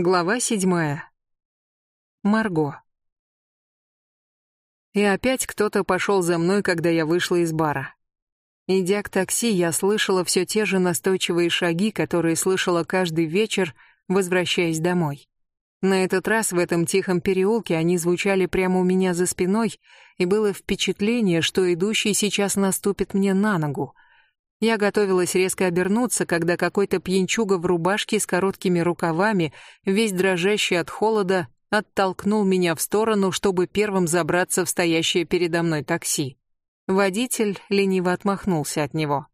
Глава седьмая. Марго. И опять кто-то пошел за мной, когда я вышла из бара. Идя к такси, я слышала все те же настойчивые шаги, которые слышала каждый вечер, возвращаясь домой. На этот раз в этом тихом переулке они звучали прямо у меня за спиной, и было впечатление, что идущий сейчас наступит мне на ногу — я готовилась резко обернуться, когда какой-то пьянчуга в рубашке с короткими рукавами, весь дрожащий от холода, оттолкнул меня в сторону, чтобы первым забраться в стоящее передо мной такси. Водитель лениво отмахнулся от него.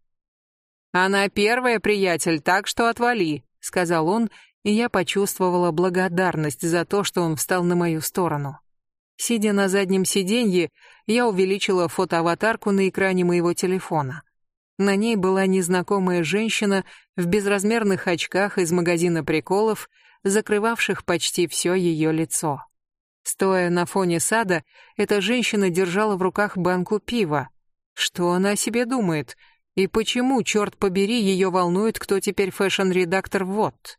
«Она первая, приятель, так что отвали», — сказал он, и я почувствовала благодарность за то, что он встал на мою сторону. Сидя на заднем сиденье, я увеличила фотоаватарку на экране моего телефона. На ней была незнакомая женщина в безразмерных очках из магазина приколов, закрывавших почти все ее лицо. Стоя на фоне сада, эта женщина держала в руках банку пива. Что она о себе думает? И почему, черт побери, ее волнует, кто теперь fashion-редактор Vogue?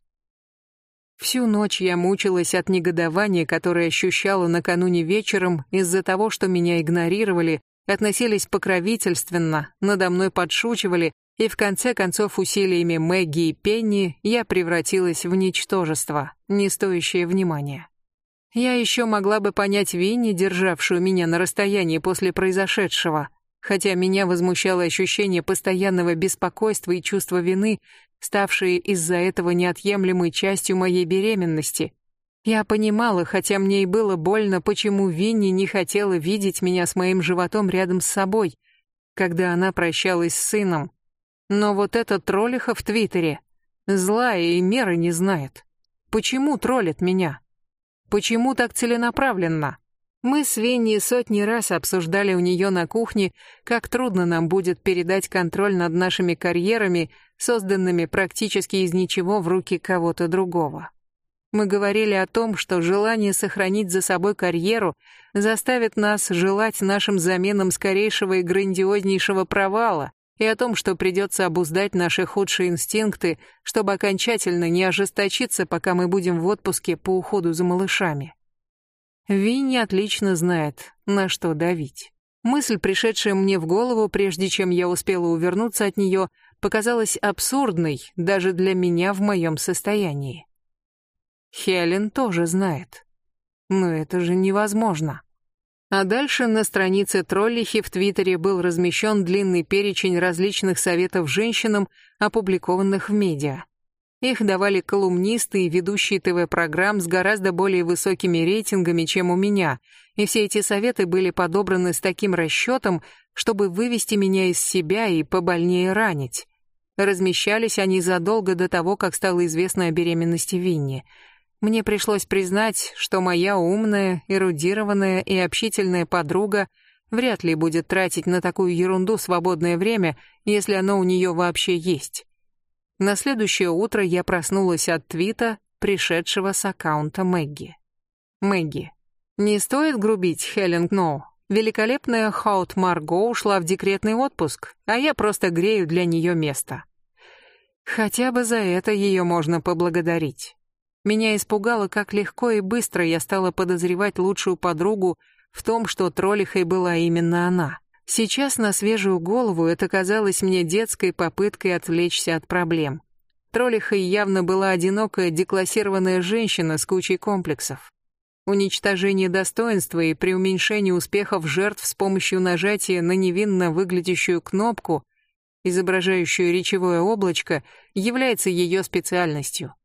Всю ночь я мучилась от негодования, которое ощущала накануне вечером из-за того, что меня игнорировали, относились покровительственно, надо мной подшучивали, и в конце концов усилиями Мэгги и Пенни я превратилась в ничтожество, не стоящее внимания. Я еще могла бы понять Винни, державшую меня на расстоянии после произошедшего, хотя меня возмущало ощущение постоянного беспокойства и чувства вины, ставшие из-за этого неотъемлемой частью моей беременности, я понимала, хотя мне и было больно, почему Винни не хотела видеть меня с моим животом рядом с собой, когда она прощалась с сыном. Но вот эта троллиха в Твиттере злая и меры не знает. Почему троллит меня? Почему так целенаправленно? Мы с Винни сотни раз обсуждали у нее на кухне, как трудно нам будет передать контроль над нашими карьерами, созданными практически из ничего в руки кого-то другого. Мы говорили о том, что желание сохранить за собой карьеру заставит нас желать нашим заменам скорейшего и грандиознейшего провала, и о том, что придется обуздать наши худшие инстинкты, чтобы окончательно не ожесточиться, пока мы будем в отпуске по уходу за малышами. Винни отлично знает, на что давить. Мысль, пришедшая мне в голову, прежде чем я успела увернуться от нее, показалась абсурдной даже для меня в моем состоянии. Хелен тоже знает. Но это же невозможно. А дальше на странице троллихи в Твиттере был размещен длинный перечень различных советов женщинам, опубликованных в медиа. Их давали колумнисты и ведущие ТВ-программ с гораздо более высокими рейтингами, чем у меня, и все эти советы были подобраны с таким расчетом, чтобы вывести меня из себя и побольнее ранить. Размещались они задолго до того, как стало известно о беременности Винни — мне пришлось признать, что моя умная, эрудированная и общительная подруга вряд ли будет тратить на такую ерунду свободное время, если оно у нее вообще есть. На следующее утро я проснулась от твита, пришедшего с аккаунта Мэгги. Мэгги. Не стоит грубить, Хелен Гноу. Великолепная Хаут Марго ушла в декретный отпуск, а я просто грею для нее место. Хотя бы за это ее можно поблагодарить. Меня испугало, как легко и быстро я стала подозревать лучшую подругу в том, что троллихой была именно она. Сейчас на свежую голову это казалось мне детской попыткой отвлечься от проблем. Троллихой явно была одинокая деклассированная женщина с кучей комплексов. Уничтожение достоинства и преуменьшение успехов жертв с помощью нажатия на невинно выглядящую кнопку, изображающую речевое облачко, является ее специальностью.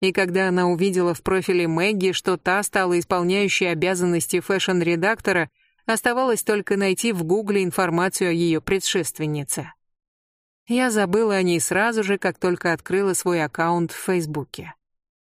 И когда она увидела в профиле Мэгги, что та стала исполняющей обязанности фэшн-редактора, оставалось только найти в Гугле информацию о ее предшественнице. Я забыла о ней сразу же, как только открыла свой аккаунт в Фейсбуке.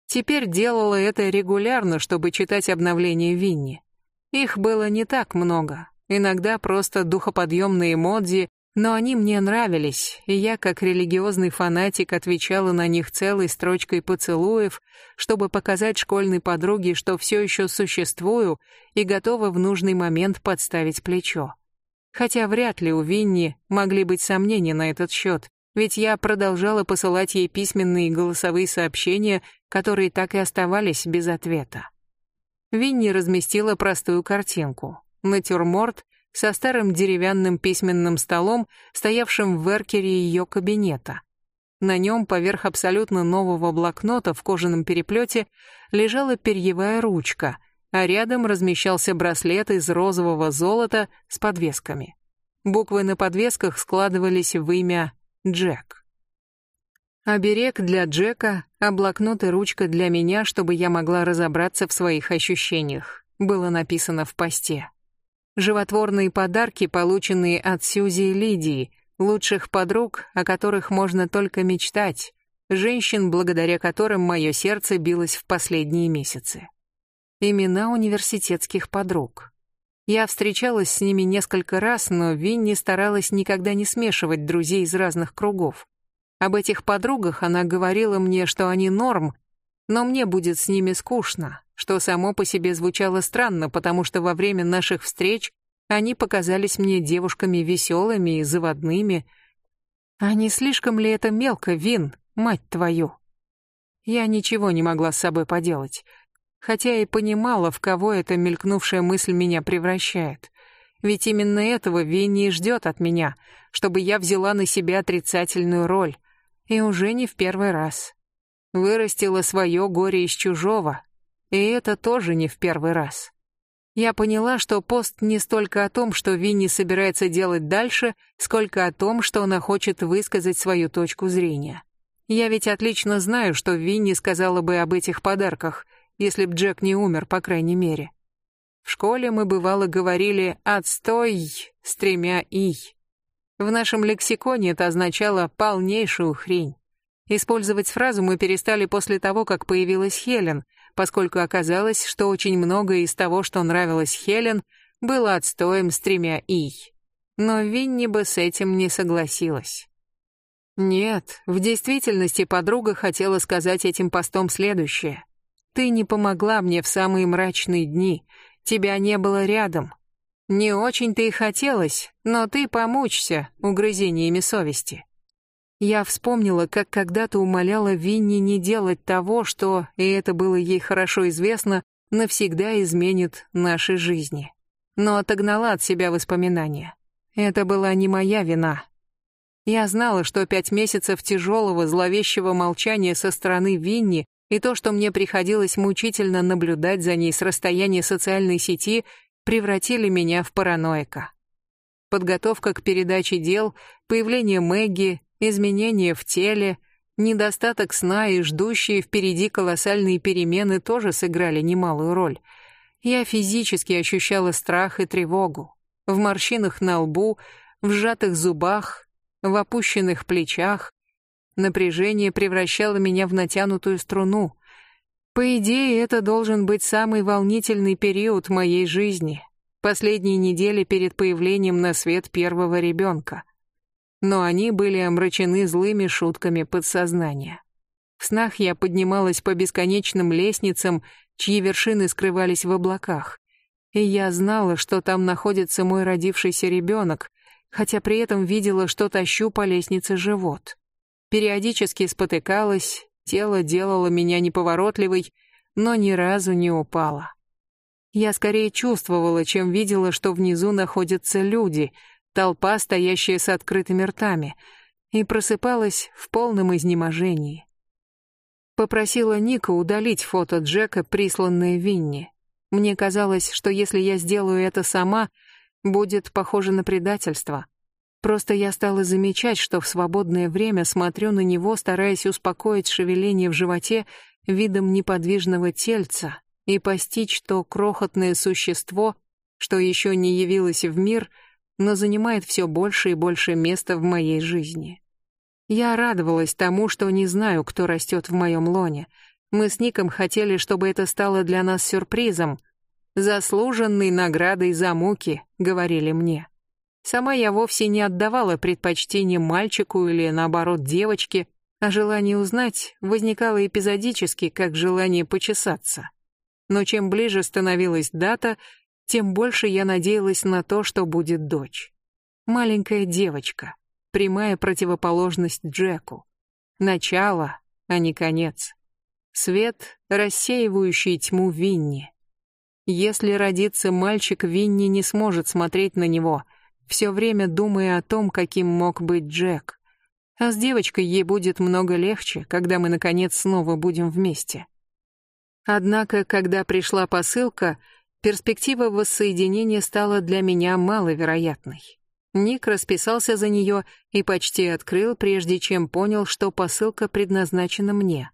Теперь делала это регулярно, чтобы читать обновления Винни. Их было не так много. Иногда просто духоподъемные эмодзи но они мне нравились, и я, как религиозный фанатик, отвечала на них целой строчкой поцелуев, чтобы показать школьной подруге, что все еще существую и готова в нужный момент подставить плечо. Хотя вряд ли у Винни могли быть сомнения на этот счет, Ведь я продолжала посылать ей письменные и голосовые сообщения, которые так и оставались без ответа. Винни разместила простую картинку. Натюрморт со старым деревянным письменным столом, стоявшим в эркере ее кабинета. На нем, поверх абсолютно нового блокнота в кожаном переплете, лежала перьевая ручка, а рядом размещался браслет из розового золота с подвесками. Буквы на подвесках складывались в имя Джек. Оберег для Джека, а блокнот и ручка для меня, чтобы я могла разобраться в своих ощущениях, было написано в посте. Животворные подарки, полученные от Сьюзи и Лидии, лучших подруг, о которых можно только мечтать, женщин, благодаря которым мое сердце билось в последние месяцы. Имена университетских подруг. Я встречалась с ними несколько раз, но Винни старалась никогда не смешивать друзей из разных кругов. Об этих подругах она говорила мне, что они норм, но мне будет с ними скучно, что само по себе звучало странно, потому что во время наших встреч они показались мне девушками веселыми и заводными. А не слишком ли это мелко, Вин, мать твою? Я ничего не могла с собой поделать хотя и понимала, в кого эта мелькнувшая мысль меня превращает. Ведь именно этого Винни ждет от меня, чтобы я взяла на себя отрицательную роль. И уже не в первый раз. Вырастила свое горе из чужого. И это тоже не в первый раз. Я поняла, что пост не столько о том, что Винни собирается делать дальше, сколько о том, что она хочет высказать свою точку зрения. Я ведь отлично знаю, что Винни сказала бы об этих подарках, если б Джек не умер, по крайней мере. В школе мы бывало говорили «отстой» с тремя «и». В нашем лексиконе это означало полнейшую хрень. Использовать фразу мы перестали после того, как появилась Хелен, поскольку оказалось, что очень многое из того, что нравилось Хелен, было отстоем с тремя «и». Но Винни бы с этим не согласилась. Нет, в действительности подруга хотела сказать этим постом следующее. Ты не помогла мне в самые мрачные дни. Тебя не было рядом. Не очень-то и хотелось, но ты помучься угрызениями совести. Я вспомнила, как когда-то умоляла Винни не делать того, что, и это было ей хорошо известно, навсегда изменит наши жизни. Но отогнала от себя воспоминания. Это была не моя вина. Я знала, что пять месяцев тяжелого, зловещего молчания со стороны Винни и то, что мне приходилось мучительно наблюдать за ней с расстояния социальной сети, превратили меня в параноика. Подготовка к передаче дел, появление Мэгги, изменения в теле, недостаток сна и ждущие впереди колоссальные перемены тоже сыграли немалую роль. Я физически ощущала страх и тревогу. В морщинах на лбу, в сжатых зубах, в опущенных плечах, Напряжение превращало меня в натянутую струну. По идее, это должен быть самый волнительный период моей жизни. Последние недели перед появлением на свет первого ребенка. Но они были омрачены злыми шутками подсознания. В снах я поднималась по бесконечным лестницам, чьи вершины скрывались в облаках. И я знала, что там находится мой родившийся ребенок, хотя при этом видела, что тащу по лестнице живот периодически спотыкалась, тело делало меня неповоротливой, но ни разу не упала. Я скорее чувствовала, чем видела, что внизу находятся люди, толпа, стоящая с открытыми ртами, и просыпалась в полном изнеможении. Попросила Ника удалить фото Джека, присланное Винни. Мне казалось, что если я сделаю это сама, будет похоже на предательство. Просто я стала замечать, что в свободное время смотрю на него, стараясь успокоить шевеление в животе видом неподвижного тельца и постичь то крохотное существо, что еще не явилось в мир, но занимает все больше и больше места в моей жизни. Я радовалась тому, что не знаю, кто растет в моем лоне. Мы с Ником хотели, чтобы это стало для нас сюрпризом, заслуженной наградой за муки, говорили мне. Сама я вовсе не отдавала предпочтение мальчику или, наоборот, девочке, а желание узнать возникало эпизодически, как желание почесаться. Но чем ближе становилась дата, тем больше я надеялась на то, что будет дочь. Маленькая девочка. прямая противоположность Джеку. Начало, а не конец. Свет, рассеивающий тьму Винни. Если родится мальчик, Винни не сможет смотреть на него, все время думая о том, каким мог быть Джек. А с девочкой ей будет много легче, когда мы, наконец, снова будем вместе. Однако, когда пришла посылка, перспектива воссоединения стала для меня маловероятной. Ник расписался за нее и почти открыл, прежде чем понял, что посылка предназначена мне.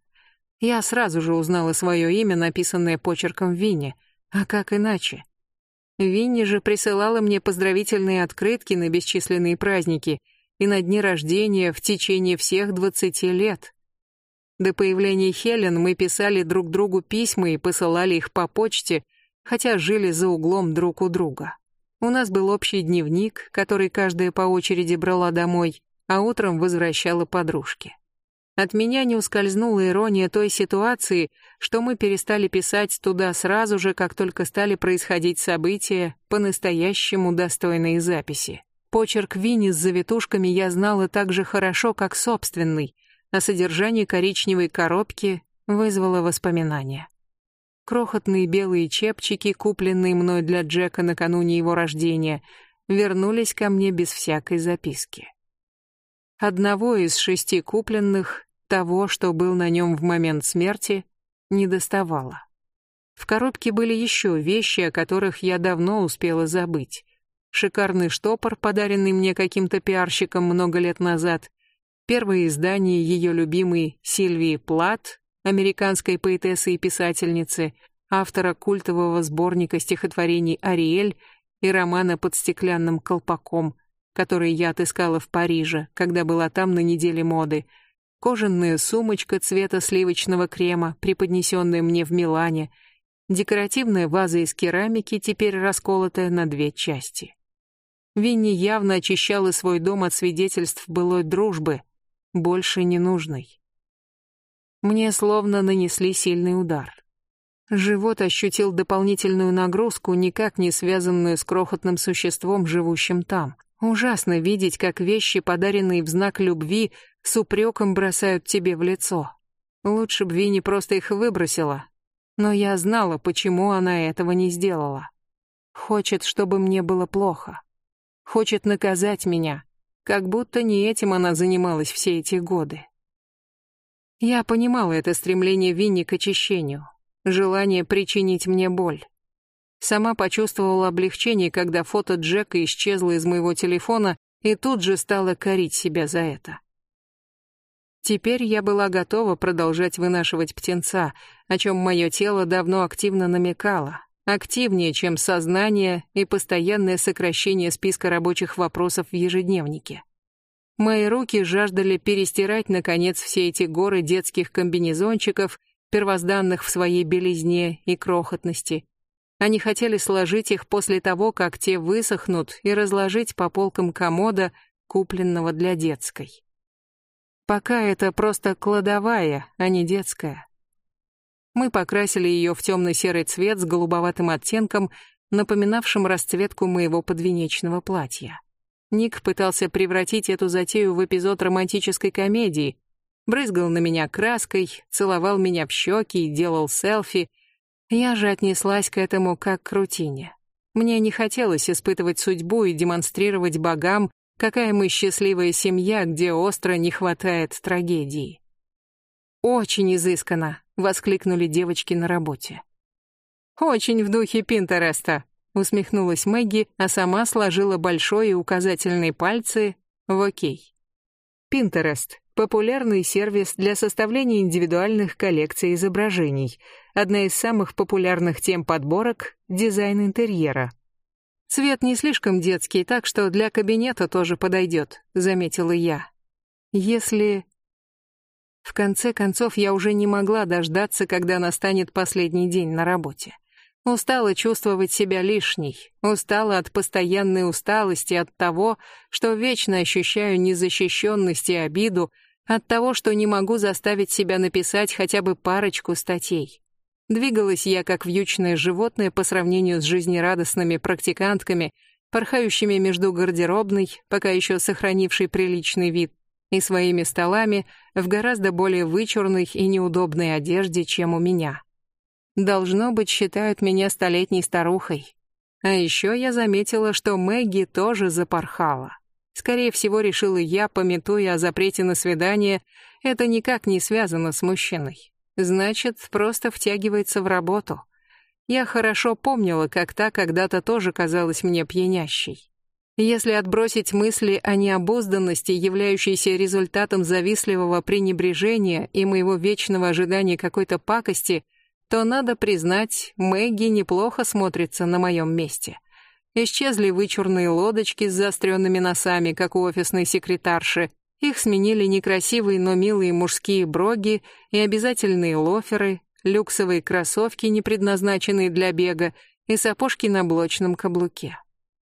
Я сразу же узнала свое имя, написанное почерком Винни. А как иначе? Винни же присылала мне поздравительные открытки на бесчисленные праздники и на дни рождения в течение всех двадцати лет. До появления Хелен мы писали друг другу письма и посылали их по почте, хотя жили за углом друг у друга. У нас был общий дневник, который каждая по очереди брала домой, а утром возвращала подружке. От меня не ускользнула ирония той ситуации, что мы перестали писать туда сразу же, как только стали происходить события, по-настоящему достойные записи. Почерк Винни с завитушками я знала так же хорошо, как собственный, а содержание коричневой коробки вызвало воспоминания. Крохотные белые чепчики, купленные мной для Джека накануне его рождения, вернулись ко мне без всякой записки. Одного из шести купленных, того, что был на нем в момент смерти, не доставало. В коробке были еще вещи, о которых я давно успела забыть. Шикарный штопор, подаренный мне каким-то пиарщиком много лет назад, Первое издание ее любимой Сильвии Плат, американской поэтессы и писательницы, автора культового сборника стихотворений «Ариэль» и романа «Под стеклянным колпаком», который я отыскала в Париже, когда была там на неделе моды, кожаная сумочка цвета сливочного крема, преподнесенная мне в Милане, декоративная ваза из керамики, теперь расколотая на две части. Винни явно очищала свой дом от свидетельств былой дружбы, больше не нужной. Мне словно нанесли сильный удар. Живот ощутил дополнительную нагрузку, никак не связанную с крохотным существом, живущим там. Ужасно видеть, как вещи, подаренные в знак любви, с упреком бросают тебе в лицо. Лучше б Винни просто их выбросила. Но я знала, почему она этого не сделала. Хочет, чтобы мне было плохо. Хочет наказать меня, как будто не этим она занималась все эти годы. Я понимала это стремление Винни к очищению, желание причинить мне боль. Сама почувствовала облегчение, когда фото Джека исчезло из моего телефона и тут же стала корить себя за это. Теперь я была готова продолжать вынашивать птенца, о чем мое тело давно активно намекало, активнее, чем сознание и постоянное сокращение списка рабочих вопросов в ежедневнике. Мои руки жаждали перестирать, наконец, все эти горы детских комбинезончиков, первозданных в своей белизне и крохотности. Они хотели сложить их после того, как те высохнут, и разложить по полкам комода, купленного для детской. Пока это просто кладовая, а не детская. Мы покрасили ее в темно-серый цвет с голубоватым оттенком, напоминавшим расцветку моего подвенечного платья. Ник пытался превратить эту затею в эпизод романтической комедии, брызгал на меня краской, целовал меня в щеки и делал селфи. Я же отнеслась к этому как к рутине. Мне не хотелось испытывать судьбу и демонстрировать богам, какая мы счастливая семья, где остро не хватает трагедии. Очень изысканно, воскликнули девочки на работе. Очень в духе Пинтереста, усмехнулась Мэгги, а сама сложила большой и указательный пальцы в окей. Пинтерест популярный сервис для составления индивидуальных коллекций изображений. Одна из самых популярных тем подборок дизайн интерьера. Цвет не слишком детский, так что для кабинета тоже подойдет, заметила я. Если в конце концов, я уже не могла дождаться, когда настанет последний день на работе. Устала чувствовать себя лишней, устала от постоянной усталости, от того, что вечно ощущаю незащищенность и обиду, от того, что не могу заставить себя написать хотя бы парочку статей. Двигалась я как вьючное животное по сравнению с жизнерадостными практикантками, порхающими между гардеробной, пока еще сохранившей приличный вид, и своими столами в гораздо более вычурной и неудобной одежде, чем у меня. Должно быть, считают меня столетней старухой. А еще я заметила, что Мэгги тоже запорхала. Скорее всего, решила я, пометуя о запрете на свидание, это никак не связано с мужчиной. Значит, просто втягивается в работу. Я хорошо помнила, как та когда-то тоже казалась мне пьянящей. Если отбросить мысли о необузданности, являющейся результатом завистливого пренебрежения и моего вечного ожидания какой-то пакости, то надо признать, Мэгги неплохо смотрится на моем месте. Исчезли вычурные лодочки с заостренными носами, как у офисной секретарши. Их сменили некрасивые, но милые мужские броги и обязательные лоферы, люксовые кроссовки, не предназначенные для бега, и сапожки на блочном каблуке.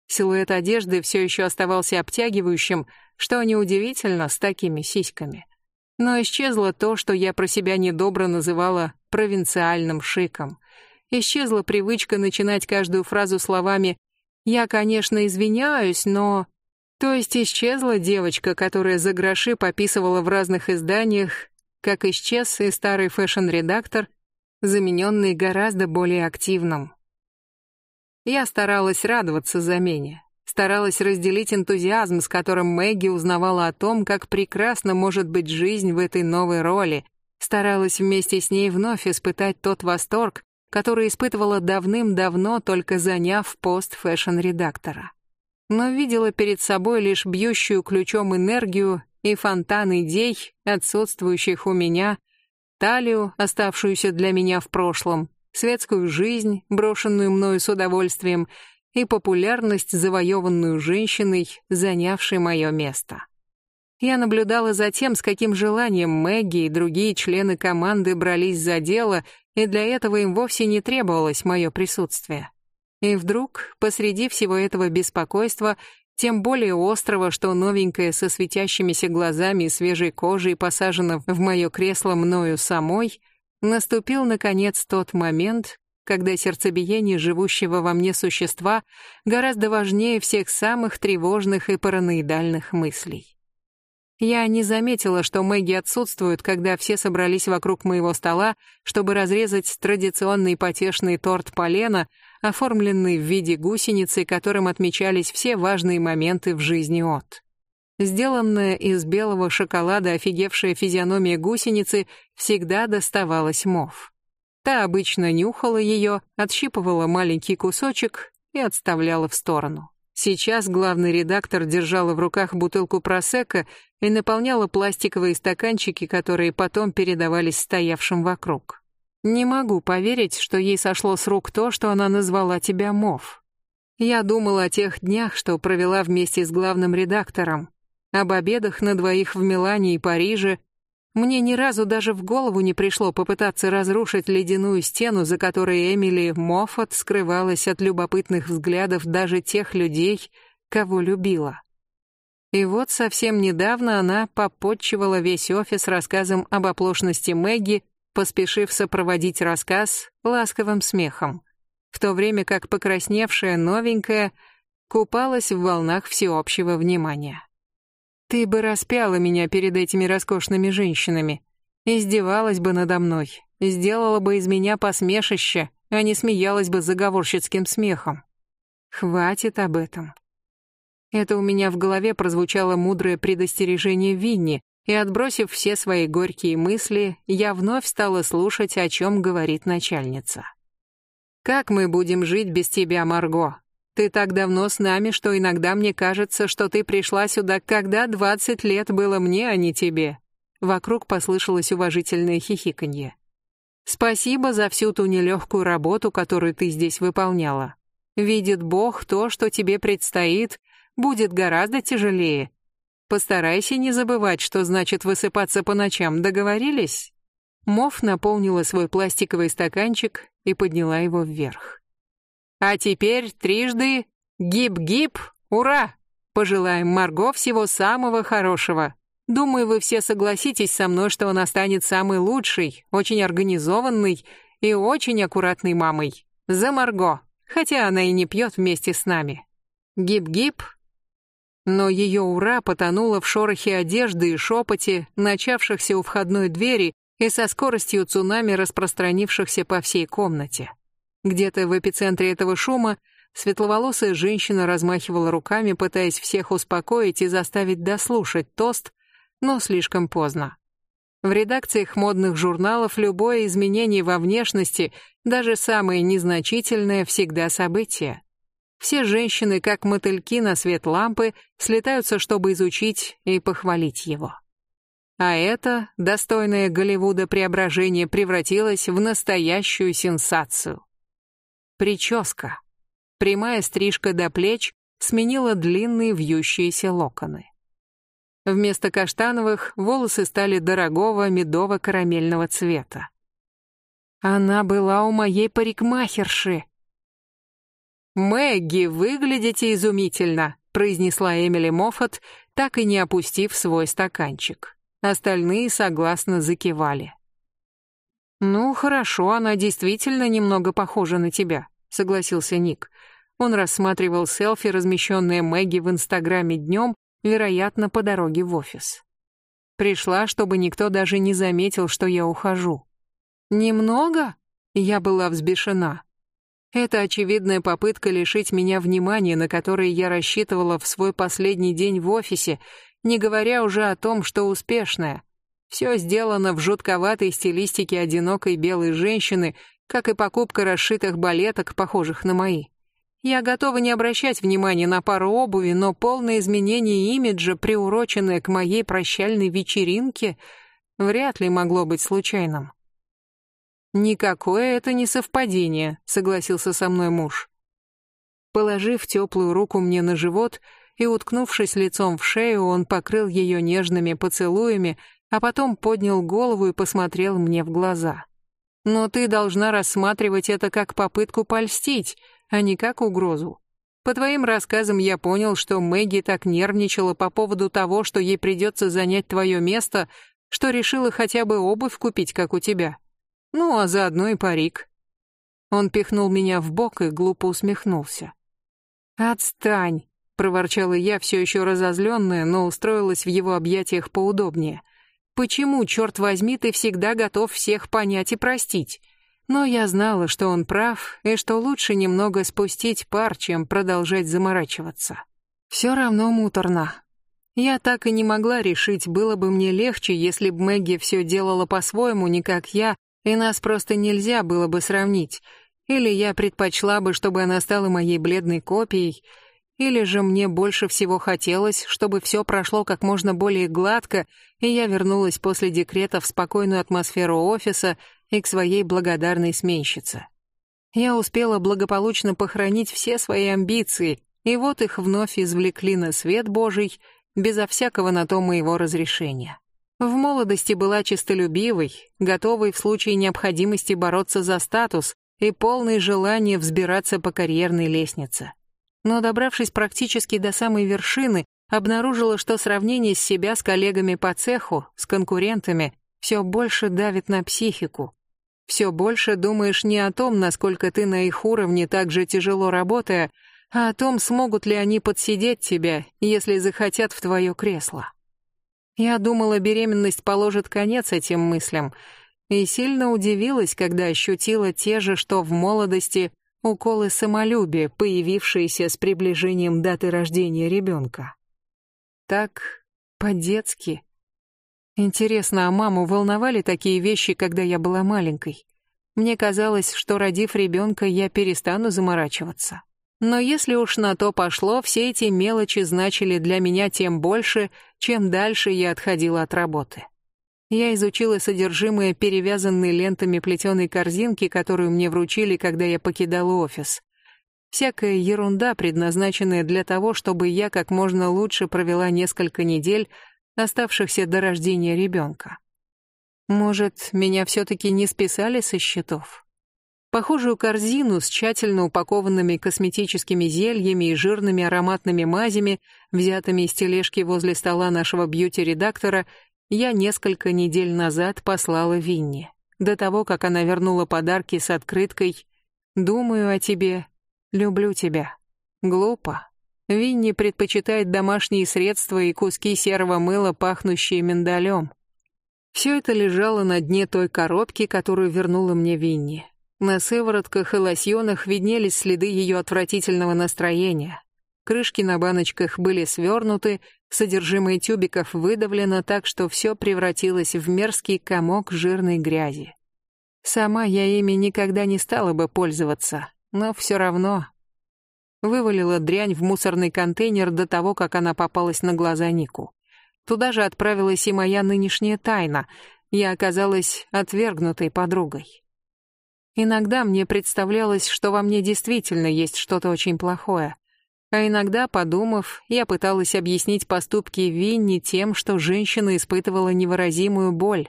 Силуэт одежды все еще оставался обтягивающим, что неудивительно с такими сиськами. Но исчезло то, что я про себя недобро называла провинциальным шиком. Исчезла привычка начинать каждую фразу словами «Я, конечно, извиняюсь, но...» То есть исчезла девочка, которая за гроши пописывала в разных изданиях, как исчез и старый фэшн-редактор, замененный гораздо более активным. Я старалась радоваться замене, старалась разделить энтузиазм, с которым Мэгги узнавала о том, как прекрасна может быть жизнь в этой новой роли, старалась вместе с ней вновь испытать тот восторг, который испытывала давным-давно, только заняв пост фэшн-редактора. Но видела перед собой лишь бьющую ключом энергию и фонтан идей, отсутствующих у меня, талию, оставшуюся для меня в прошлом, светскую жизнь, брошенную мною с удовольствием, и популярность, завоеванную женщиной, занявшей мое место. Я наблюдала за тем, с каким желанием Мэгги и другие члены команды брались за дело, и для этого им вовсе не требовалось мое присутствие. И вдруг, посреди всего этого беспокойства, тем более острого, что новенькая со светящимися глазами и свежей кожей посажена в мое кресло мною самой, наступил, наконец, тот момент, когда сердцебиение живущего во мне существа гораздо важнее всех самых тревожных и параноидальных мыслей. Я не заметила, что Мэгги отсутствует, когда все собрались вокруг моего стола, чтобы разрезать традиционный потешный торт полена, оформленный в виде гусеницы, которым отмечались все важные моменты в жизни От. Сделанная из белого шоколада офигевшая физиономия гусеницы всегда доставалась Мов. Та обычно нюхала ее, отщипывала маленький кусочек и отставляла в сторону. Сейчас главный редактор держала в руках бутылку просека и наполняла пластиковые стаканчики, которые потом передавались стоявшим вокруг. Не могу поверить, что ей сошло с рук то, что она назвала тебя Мов. Я думала о тех днях, что провела вместе с главным редактором, об обедах на двоих в Милане и Париже, мне ни разу даже в голову не пришло попытаться разрушить ледяную стену, за которой Эмили Моффат скрывалась от любопытных взглядов даже тех людей, кого любила. И вот совсем недавно она попотчевала весь офис рассказом об оплошности Мэгги, поспешив сопроводить рассказ ласковым смехом, в то время как покрасневшая новенькая купалась в волнах всеобщего внимания. Ты бы распяла меня перед этими роскошными женщинами, издевалась бы надо мной, сделала бы из меня посмешище, а не смеялась бы заговорщицким смехом. Хватит об этом. Это у меня в голове прозвучало мудрое предостережение Винни, и, отбросив все свои горькие мысли, я вновь стала слушать, о чем говорит начальница. «Как мы будем жить без тебя, Марго? Ты так давно с нами, что иногда мне кажется, что ты пришла сюда, когда двадцать лет было мне, а не тебе». Вокруг послышалось уважительное хихиканье. «Спасибо за всю ту нелегкую работу, которую ты здесь выполняла. Видит Бог, то, что тебе предстоит, будет гораздо тяжелее. Постарайся не забывать, что значит высыпаться по ночам, договорились?» Мов наполнила свой пластиковый стаканчик и подняла его вверх. А теперь трижды гип-гип, ура! Пожелаем Марго всего самого хорошего. Думаю, вы все согласитесь со мной, что она станет самой лучшей, очень организованной и очень аккуратной мамой. За Марго, хотя она и не пьет вместе с нами. Гип-гип. Но ее ура потонуло в шорохе одежды и шепоте, начавшихся у входной двери и со скоростью цунами распространившихся по всей комнате. Где-то в эпицентре этого шума светловолосая женщина размахивала руками, пытаясь всех успокоить и заставить дослушать тост, но слишком поздно. В редакциях модных журналов любое изменение во внешности, даже самое незначительное, всегда событие. Все женщины, как мотыльки на свет лампы, слетаются, чтобы изучить и похвалить его. А это, достойное Голливуда преображение, превратилось в настоящую сенсацию. Прическа. Прямая стрижка до плеч сменила длинные вьющиеся локоны. Вместо каштановых волосы стали дорогого медово-карамельного цвета. Она была у моей парикмахерши. «Мэгги, выглядите изумительно», — произнесла Эмили Моффат, так и не опустив свой стаканчик. Остальные согласно закивали. «Ну, хорошо, она действительно немного похожа на тебя», — согласился Ник. Он рассматривал селфи, размещенные Мэгги в Инстаграме днем, вероятно, по дороге в офис. Пришла, чтобы никто даже не заметил, что я ухожу. Немного? Я была взбешена. Это очевидная попытка лишить меня внимания, на которое я рассчитывала в свой последний день в офисе, не говоря уже о том, что успешная. Все сделано в жутковатой стилистике одинокой белой женщины, как и покупка расшитых балеток, похожих на мои. Я готова не обращать внимания на пару обуви, но полное изменение имиджа, приуроченное к моей прощальной вечеринке, вряд ли могло быть случайным. «Никакое это не совпадение», — согласился со мной муж. Положив теплую руку мне на живот и уткнувшись лицом в шею, он покрыл ее нежными поцелуями, а потом поднял голову и посмотрел мне в глаза. «Но ты должна рассматривать это как попытку польстить», а не как угрозу. По твоим рассказам я понял, что Мэгги так нервничала по поводу того, что ей придется занять твое место, что решила хотя бы обувь купить, как у тебя. Ну, а заодно и парик. Он пихнул меня в бок и глупо усмехнулся. «Отстань!» — проворчала я, все еще разозленная, но устроилась в его объятиях поудобнее. «Почему, черт возьми, ты всегда готов всех понять и простить? Но я знала, что он прав, и что лучше немного спустить пар, чем продолжать заморачиваться. Все равно муторно. Я так и не могла решить, было бы мне легче, если бы Мэгги все делала по-своему, не как я, и нас просто нельзя было бы сравнить. Или я предпочла бы, чтобы она стала моей бледной копией, или же мне больше всего хотелось, чтобы все прошло как можно более гладко, и я вернулась после декрета в спокойную атмосферу офиса и к своей благодарной сменщице. Я успела благополучно похоронить все свои амбиции, и вот их вновь извлекли на свет Божий, безо всякого на то моего разрешения. В молодости была честолюбивой, готовой в случае необходимости бороться за статус и полной желания взбираться по карьерной лестнице. Но добравшись практически до самой вершины, обнаружила, что сравнение с себя с коллегами по цеху, с конкурентами, все больше давит на психику. Все больше думаешь не о том, насколько ты на их уровне так же тяжело работая, а о том, смогут ли они подсидеть тебя, если захотят в твое кресло. Я думала, беременность положит конец этим мыслям, и сильно удивилась, когда ощутила те же, что в молодости, уколы самолюбия, появившиеся с приближением даты рождения ребенка. Так, по-детски, Интересно, а маму волновали такие вещи, когда я была маленькой? Мне казалось, что родив ребенка, я перестану заморачиваться. Но если уж на то пошло, все эти мелочи значили для меня тем больше, чем дальше я отходила от работы. Я изучила содержимое перевязанной лентами плетеной корзинки, которую мне вручили, когда я покидала офис. Всякая ерунда, предназначенная для того, чтобы я как можно лучше провела несколько недель, оставшихся до рождения ребенка. Может, меня все-таки не списали со счетов? Похожую корзину с тщательно упакованными косметическими зельями и жирными ароматными мазями, взятыми из тележки возле стола нашего бьюти-редактора, я несколько недель назад послала Винни. До того, как она вернула подарки с открыткой «Думаю о тебе, люблю тебя». Глупо. Винни предпочитает домашние средства и куски серого мыла, пахнущие миндалем. Все это лежало на дне той коробки, которую вернула мне Винни. На сыворотках и лосьонах виднелись следы ее отвратительного настроения. Крышки на баночках были свернуты, содержимое тюбиков выдавлено так, что все превратилось в мерзкий комок жирной грязи. Сама я ими никогда не стала бы пользоваться, но все равно. Вывалила дрянь в мусорный контейнер до того, как она попалась на глаза Нику. Туда же отправилась и моя нынешняя тайна. Я оказалась отвергнутой подругой. Иногда мне представлялось, что во мне действительно есть что-то очень плохое. А иногда, подумав, я пыталась объяснить поступки Винни тем, что женщина испытывала невыразимую боль.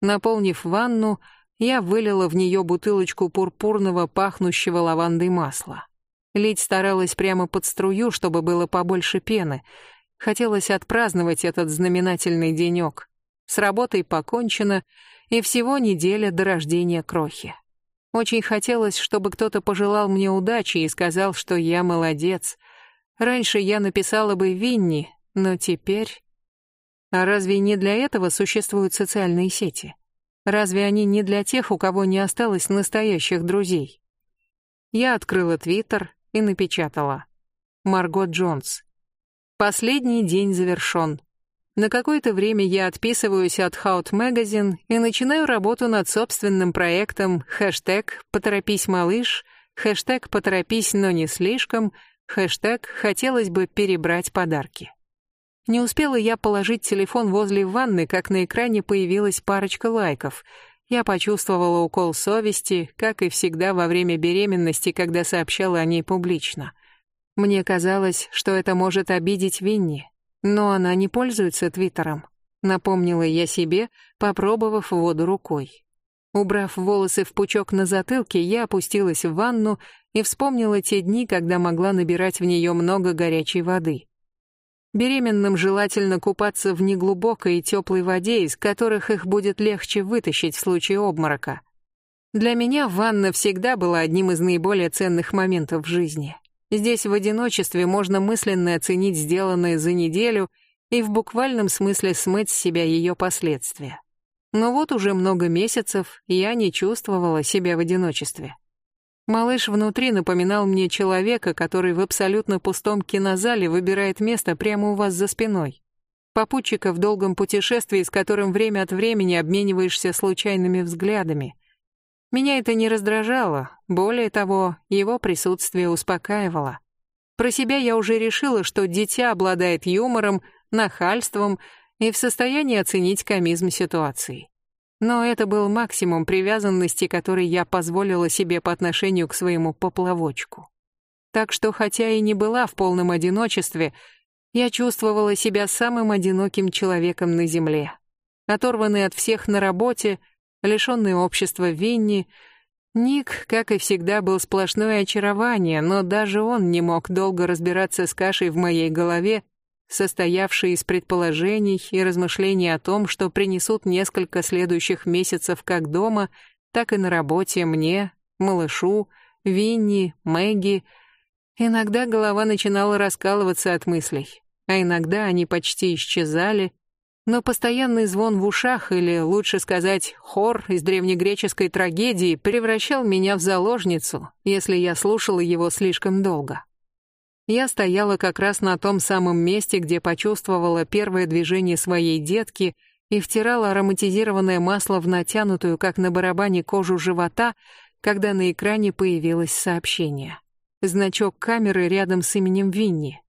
Наполнив ванну, я вылила в нее бутылочку пурпурного пахнущего лавандой масла. Лить старалась прямо под струю, чтобы было побольше пены — Хотелось отпраздновать этот знаменательный денек. С работой покончено, и всего неделя до рождения Крохи. Очень хотелось, чтобы кто-то пожелал мне удачи и сказал, что я молодец. Раньше я написала бы Винни, но теперь... А разве не для этого существуют социальные сети? Разве они не для тех, у кого не осталось настоящих друзей? Я открыла Твиттер и напечатала. Марго Джонс. Последний день завершен. На какое-то время я отписываюсь от Haut Magazine и начинаю работу над собственным проектом хэштег «Поторопись, малыш», хэштег «Поторопись, но не слишком», хэштег «Хотелось бы перебрать подарки». Не успела я положить телефон возле ванны, как на экране появилась парочка лайков. Я почувствовала укол совести, как и всегда во время беременности, когда сообщала о ней публично — мне казалось, что это может обидеть Винни, но она не пользуется Твиттером. Напомнила я себе, попробовав воду рукой. Убрав волосы в пучок на затылке, я опустилась в ванну и вспомнила те дни, когда могла набирать в нее много горячей воды. Беременным желательно купаться в неглубокой и теплой воде, из которых их будет легче вытащить в случае обморока. Для меня ванна всегда была одним из наиболее ценных моментов в жизни. Здесь в одиночестве можно мысленно оценить сделанное за неделю и в буквальном смысле смыть с себя ее последствия. Но вот уже много месяцев я не чувствовала себя в одиночестве. Малыш внутри напоминал мне человека, который в абсолютно пустом кинозале выбирает место прямо у вас за спиной. Попутчика в долгом путешествии, с которым время от времени обмениваешься случайными взглядами — меня это не раздражало, более того, его присутствие успокаивало. Про себя я уже решила, что дитя обладает юмором, нахальством и в состоянии оценить комизм ситуации. Но это был максимум привязанности, который я позволила себе по отношению к своему поплавочку. Так что, хотя и не была в полном одиночестве, я чувствовала себя самым одиноким человеком на земле. Оторванный от всех на работе, лишенный общества Винни. Ник, как и всегда, был сплошное очарование, но даже он не мог долго разбираться с кашей в моей голове, состоявшей из предположений и размышлений о том, что принесут несколько следующих месяцев как дома, так и на работе мне, малышу, Винни, Мэгги. Иногда голова начинала раскалываться от мыслей, а иногда они почти исчезали, но постоянный звон в ушах, или лучше сказать, хор из древнегреческой трагедии, превращал меня в заложницу, если я слушала его слишком долго. Я стояла как раз на том самом месте, где почувствовала первое движение своей детки и втирала ароматизированное масло в натянутую, как на барабане, кожу живота, когда на экране появилось сообщение. Значок камеры рядом с именем Винни.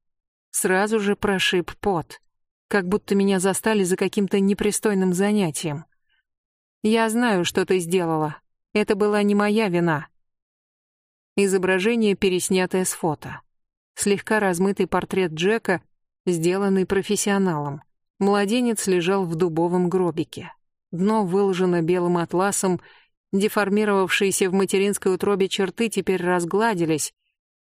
Сразу же прошиб пот как будто меня застали за каким-то непристойным занятием. Я знаю, что ты сделала. Это была не моя вина. Изображение, переснятое с фото. Слегка размытый портрет Джека, сделанный профессионалом. Младенец лежал в дубовом гробике. Дно выложено белым атласом, деформировавшиеся в материнской утробе черты теперь разгладились,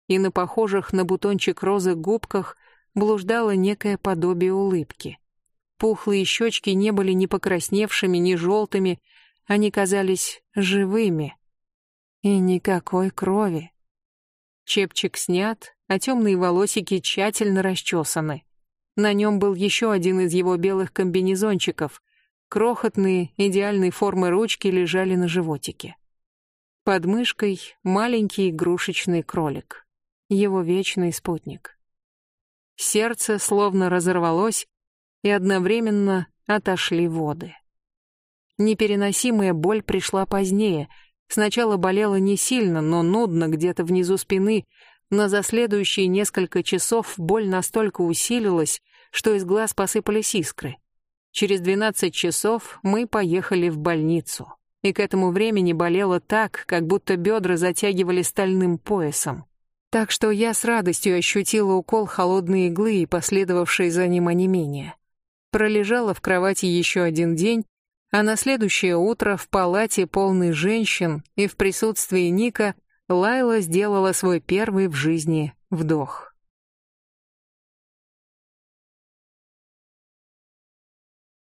и на похожих на бутончик розы губках блуждало некое подобие улыбки. Пухлые щечки не были ни покрасневшими, ни желтыми, они казались живыми. И никакой крови. Чепчик снят, а темные волосики тщательно расчесаны. На нем был еще один из его белых комбинезончиков. Крохотные, идеальной формы ручки лежали на животике. Под мышкой маленький игрушечный кролик. Его вечный спутник. Сердце словно разорвалось, и одновременно отошли воды. Непереносимая боль пришла позднее. Сначала болела не сильно, но нудно где-то внизу спины, но за следующие несколько часов боль настолько усилилась, что из глаз посыпались искры. Через 12 часов мы поехали в больницу. И к этому времени болело так, как будто бедра затягивали стальным поясом. Так что я с радостью ощутила укол холодной иглы и последовавшее за ним онемение. Пролежала в кровати еще один день, а на следующее утро в палате полной женщин и в присутствии Ника Лайла сделала свой первый в жизни вдох.